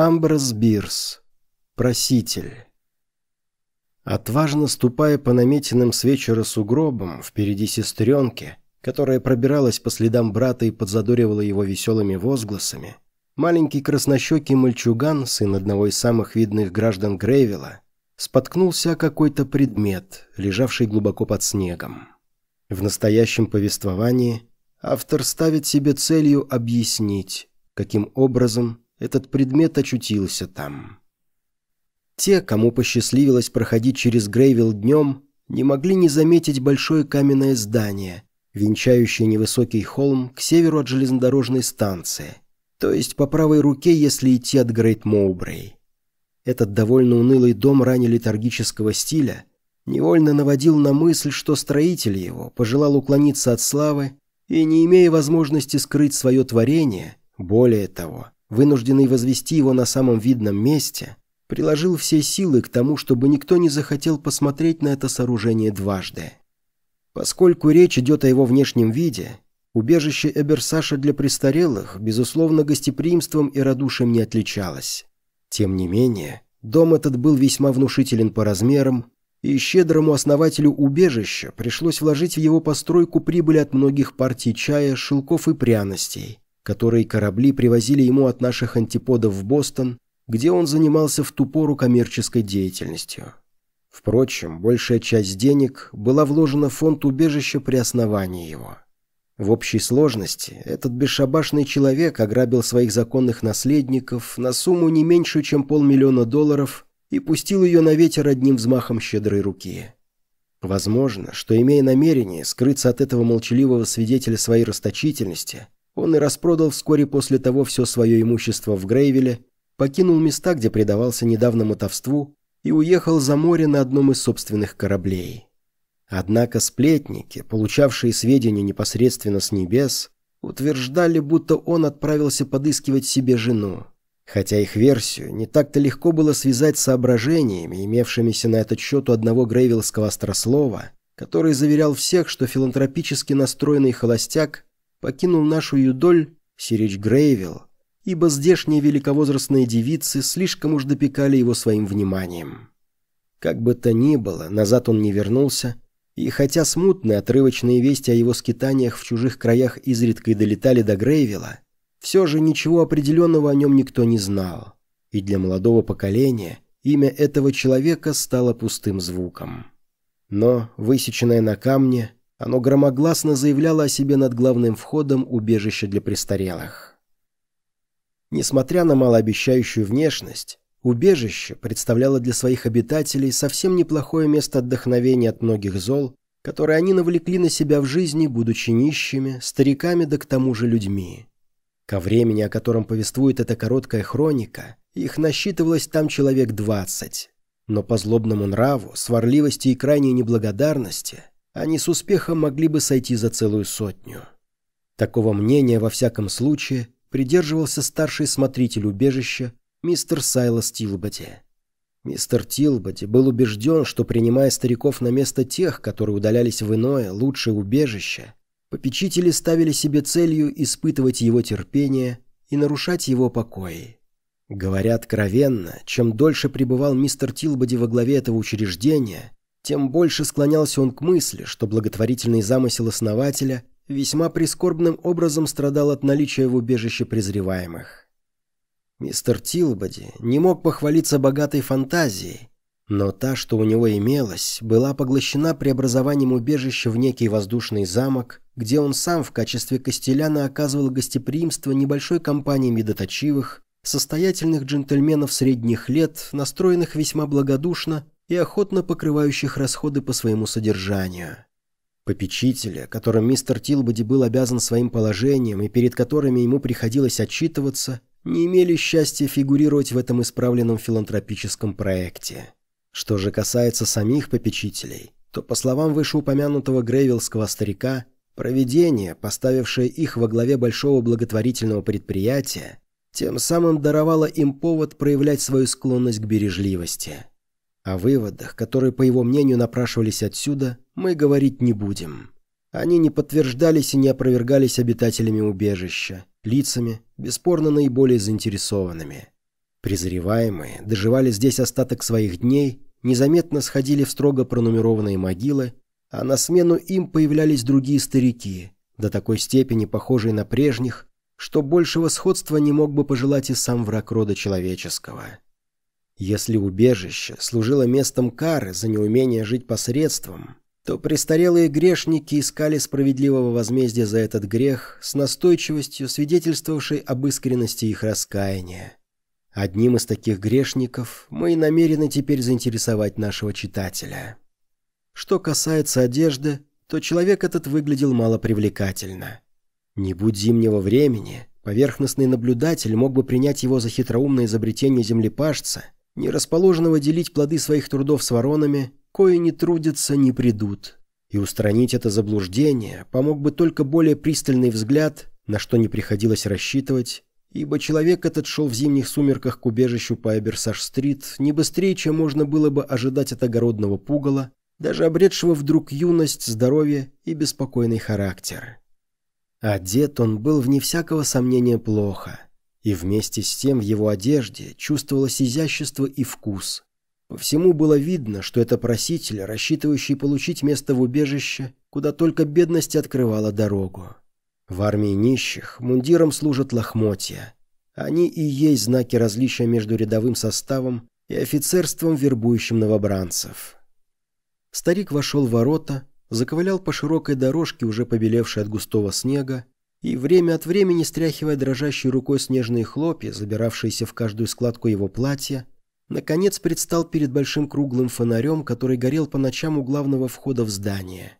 Амброс Бирс. Проситель. Отважно ступая по наметенным с вечера сугробам впереди сестренки, которая пробиралась по следам брата и подзадоривала его веселыми возгласами, маленький краснощекий мальчуган, сын одного из самых видных граждан Грейвилла, споткнулся о какой-то предмет, лежавший глубоко под снегом. В настоящем повествовании автор ставит себе целью объяснить, каким образом этот предмет очутился там. Те, кому посчастливилось проходить через Грейвилл днем, не могли не заметить большое каменное здание, венчающее невысокий холм к северу от железнодорожной станции, то есть по правой руке, если идти от Грейт Моубрей. Этот довольно унылый дом ранее литургического стиля невольно наводил на мысль, что строитель его пожелал уклониться от славы и, не имея возможности скрыть свое творение, более того, вынужденный возвести его на самом видном месте, приложил все силы к тому, чтобы никто не захотел посмотреть на это сооружение дважды. Поскольку речь идет о его внешнем виде, убежище Эберсаша для престарелых, безусловно, гостеприимством и радушием не отличалось. Тем не менее, дом этот был весьма внушителен по размерам, и щедрому основателю убежища пришлось вложить в его постройку прибыль от многих партий чая, шелков и пряностей, которые корабли привозили ему от наших антиподов в Бостон, где он занимался в ту пору коммерческой деятельностью. Впрочем, большая часть денег была вложена в фонд убежища при основании его. В общей сложности этот бесшабашный человек ограбил своих законных наследников на сумму не меньшую, чем полмиллиона долларов и пустил ее на ветер одним взмахом щедрой руки. Возможно, что, имея намерение скрыться от этого молчаливого свидетеля своей расточительности, он и распродал вскоре после того все свое имущество в Грейвиле, покинул места, где предавался недавно мотовству, и уехал за море на одном из собственных кораблей. Однако сплетники, получавшие сведения непосредственно с небес, утверждали, будто он отправился подыскивать себе жену, хотя их версию не так-то легко было связать с соображениями, имевшимися на этот счет у одного грейвиллского острослова, который заверял всех, что филантропически настроенный холостяк покинул нашу юдоль, Сирич Грейвилл, ибо здешние великовозрастные девицы слишком уж допекали его своим вниманием. Как бы то ни было, назад он не вернулся, и хотя смутные отрывочные вести о его скитаниях в чужих краях изредка и долетали до Грейвилла, все же ничего определенного о нем никто не знал, и для молодого поколения имя этого человека стало пустым звуком. Но, высеченное на камне, оно громогласно заявляло о себе над главным входом убежища для престарелых. Несмотря на малообещающую внешность, убежище представляло для своих обитателей совсем неплохое место отдохновения от многих зол, которые они навлекли на себя в жизни, будучи нищими, стариками да к тому же людьми. Ко времени, о котором повествует эта короткая хроника, их насчитывалось там человек двадцать. Но по злобному нраву, сварливости и крайней неблагодарности – они с успехом могли бы сойти за целую сотню. Такого мнения, во всяком случае, придерживался старший смотритель убежища, мистер Сайлас Тилбоди. Мистер Тилбоди был убежден, что, принимая стариков на место тех, которые удалялись в иное, лучшее убежище, попечители ставили себе целью испытывать его терпение и нарушать его покой. Говоря откровенно, чем дольше пребывал мистер Тилбоди во главе этого учреждения, тем больше склонялся он к мысли, что благотворительный замысел основателя весьма прискорбным образом страдал от наличия в убежище презреваемых. Мистер Тилбоди не мог похвалиться богатой фантазией, но та, что у него имелась, была поглощена преобразованием убежища в некий воздушный замок, где он сам в качестве костеляна оказывал гостеприимство небольшой компании медоточивых, состоятельных джентльменов средних лет, настроенных весьма благодушно и охотно покрывающих расходы по своему содержанию. Попечители, которым мистер Тилбоди был обязан своим положением и перед которыми ему приходилось отчитываться, не имели счастья фигурировать в этом исправленном филантропическом проекте. Что же касается самих попечителей, то, по словам вышеупомянутого грейвиллского старика, проведение, поставившее их во главе большого благотворительного предприятия, тем самым даровало им повод проявлять свою склонность к бережливости. О выводах, которые, по его мнению, напрашивались отсюда, мы говорить не будем. Они не подтверждались и не опровергались обитателями убежища, лицами, бесспорно наиболее заинтересованными. Презреваемые доживали здесь остаток своих дней, незаметно сходили в строго пронумерованные могилы, а на смену им появлялись другие старики, до такой степени похожие на прежних, что большего сходства не мог бы пожелать и сам враг рода человеческого. Если убежище служило местом кары за неумение жить посредством, то престарелые грешники искали справедливого возмездия за этот грех с настойчивостью, свидетельствовавшей об искренности их раскаяния. Одним из таких грешников мы и намерены теперь заинтересовать нашего читателя. Что касается одежды, то человек этот выглядел малопривлекательно. Не будь зимнего времени, поверхностный наблюдатель мог бы принять его за хитроумное изобретение землепашца – не расположенного делить плоды своих трудов с воронами, кои не трудятся, не придут. И устранить это заблуждение помог бы только более пристальный взгляд, на что не приходилось рассчитывать, ибо человек этот шел в зимних сумерках к убежищу по Эберсаш-стрит не быстрее, чем можно было бы ожидать от огородного пугала, даже обретшего вдруг юность, здоровье и беспокойный характер. Одет он был вне всякого сомнения плохо – и вместе с тем в его одежде чувствовалось изящество и вкус. По всему было видно, что это проситель, рассчитывающий получить место в убежище, куда только бедность открывала дорогу. В армии нищих мундиром служат лохмотья. Они и есть знаки различия между рядовым составом и офицерством, вербующим новобранцев. Старик вошел в ворота, заковылял по широкой дорожке, уже побелевшей от густого снега, и время от времени, стряхивая дрожащей рукой снежные хлопья, забиравшиеся в каждую складку его платья, наконец предстал перед большим круглым фонарем, который горел по ночам у главного входа в здание.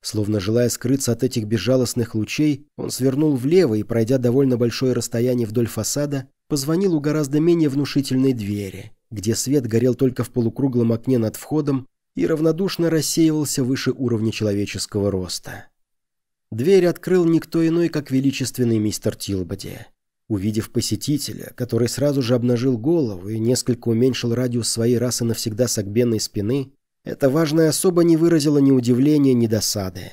Словно желая скрыться от этих безжалостных лучей, он свернул влево и, пройдя довольно большое расстояние вдоль фасада, позвонил у гораздо менее внушительной двери, где свет горел только в полукруглом окне над входом и равнодушно рассеивался выше уровня человеческого роста. Дверь открыл никто иной, как величественный мистер Тилбоди. Увидев посетителя, который сразу же обнажил голову и несколько уменьшил радиус своей расы навсегда согбенной спины, эта важная особа не выразила ни удивления, ни досады.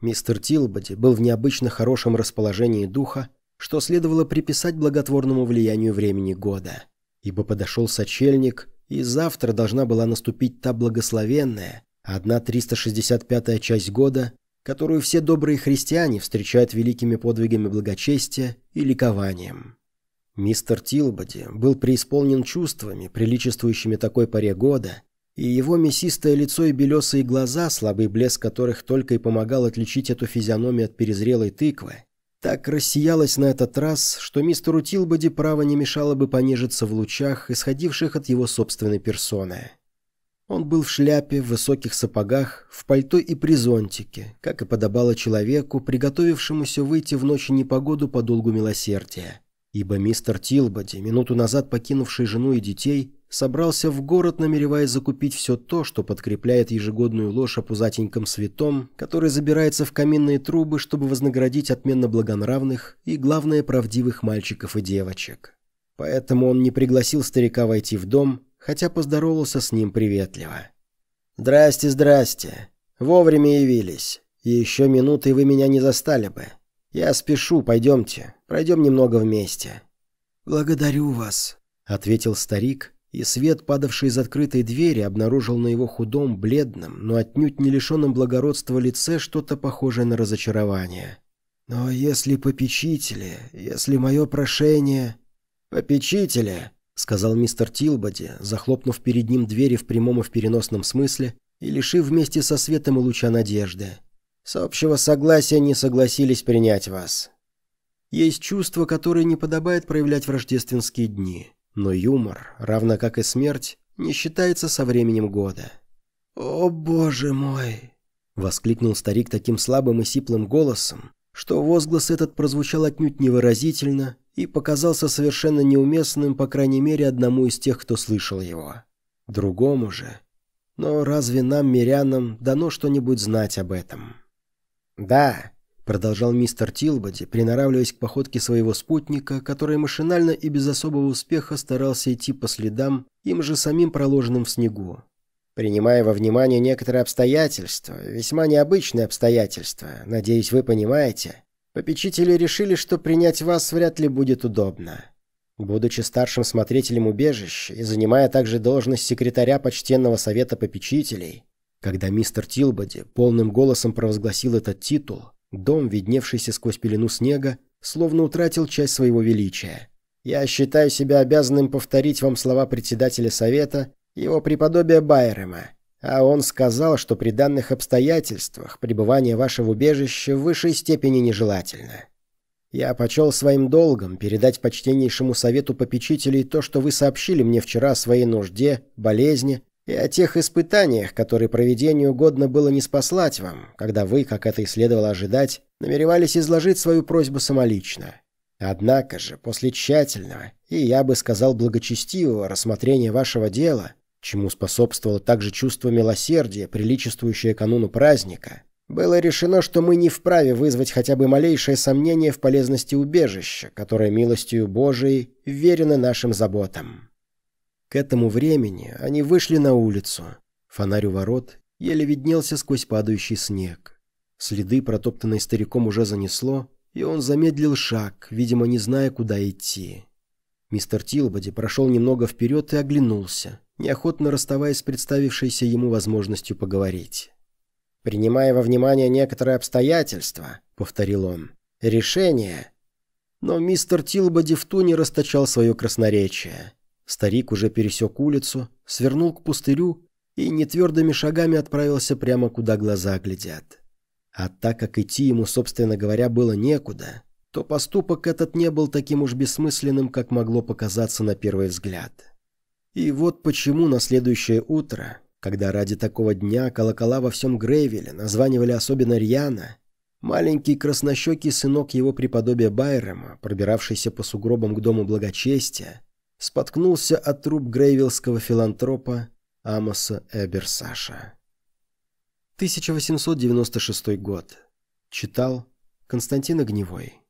Мистер Тилбоди был в необычно хорошем расположении духа, что следовало приписать благотворному влиянию времени года, ибо подошел сочельник, и завтра должна была наступить та благословенная, одна 365-я часть года, которую все добрые христиане встречают великими подвигами благочестия и ликованием. Мистер Тилбоди был преисполнен чувствами, приличествующими такой поре года, и его мясистое лицо и белесые глаза, слабый блеск которых только и помогал отличить эту физиономию от перезрелой тыквы, так рассиялось на этот раз, что мистеру Тилбоди право не мешало бы понежиться в лучах, исходивших от его собственной персоны. Он был в шляпе, в высоких сапогах, в пальто и при зонтике, как и подобало человеку, приготовившемуся выйти в ночь непогоду по долгу милосердия. Ибо мистер Тилбоди, минуту назад покинувший жену и детей, собрался в город, намереваясь закупить все то, что подкрепляет ежегодную ложь о пузатеньком святом, который забирается в каминные трубы, чтобы вознаградить отменно благонравных и, главное, правдивых мальчиков и девочек. Поэтому он не пригласил старика войти в дом, хотя поздоровался с ним приветливо. «Здрасте, здрасте. Вовремя явились. Еще минуты вы меня не застали бы. Я спешу, пойдемте. Пройдем немного вместе». «Благодарю вас», — ответил старик, и свет, падавший из открытой двери, обнаружил на его худом, бледном, но отнюдь не лишенном благородства лице что-то похожее на разочарование. «Но если попечители, если мое прошение...» «Попечители!» Сказал мистер Тилбоди, захлопнув перед ним двери в прямом и в переносном смысле и лишив вместе со светом и луча надежды. «С общего согласия не согласились принять вас. Есть чувства, которые не подобает проявлять в рождественские дни, но юмор, равно как и смерть, не считается со временем года». «О, боже мой!» — воскликнул старик таким слабым и сиплым голосом, что возглас этот прозвучал отнюдь невыразительно и показался совершенно неуместным, по крайней мере, одному из тех, кто слышал его. Другому же. Но разве нам, мирянам, дано что-нибудь знать об этом? «Да», — продолжал мистер Тилбоди, приноравливаясь к походке своего спутника, который машинально и без особого успеха старался идти по следам, им же самим проложенным в снегу. «Принимая во внимание некоторые обстоятельства, весьма необычные обстоятельства, надеюсь, вы понимаете, Попечители решили, что принять вас вряд ли будет удобно. Будучи старшим смотрителем убежища и занимая также должность секретаря почтенного совета попечителей, когда мистер Тилбоди полным голосом провозгласил этот титул, дом, видневшийся сквозь пелену снега, словно утратил часть своего величия. Я считаю себя обязанным повторить вам слова председателя совета, его преподобия Байрема, а он сказал, что при данных обстоятельствах пребывание вашего убежища в высшей степени нежелательно. Я почел своим долгом передать почтеннейшему совету попечителей то, что вы сообщили мне вчера о своей нужде, болезни и о тех испытаниях, которые проведению угодно было не спаслать вам, когда вы, как это и следовало ожидать, намеревались изложить свою просьбу самолично. Однако же, после тщательного и, я бы сказал, благочестивого рассмотрения вашего дела, чему способствовало также чувство милосердия, приличествующее кануну праздника, было решено, что мы не вправе вызвать хотя бы малейшее сомнение в полезности убежища, которое милостью Божией верено нашим заботам. К этому времени они вышли на улицу. Фонарь у ворот еле виднелся сквозь падающий снег. Следы, протоптанные стариком, уже занесло, и он замедлил шаг, видимо, не зная, куда идти. Мистер Тилбоди прошел немного вперед и оглянулся, неохотно расставаясь с представившейся ему возможностью поговорить. «Принимая во внимание некоторые обстоятельства», — повторил он, — «решение». Но мистер Тилбоди в туне расточал свое красноречие. Старик уже пересек улицу, свернул к пустырю и нетвердыми шагами отправился прямо куда глаза глядят. А так как идти ему, собственно говоря, было некуда, то поступок этот не был таким уж бессмысленным, как могло показаться на первый взгляд. И вот почему на следующее утро, когда ради такого дня колокола во всем Грейвеле названивали особенно рьяно, маленький краснощекий сынок его преподобия Байрема, пробиравшийся по сугробам к дому благочестия, споткнулся от труп грейвиллского филантропа Амоса Эберсаша. 1896 год. Читал Константин Огневой.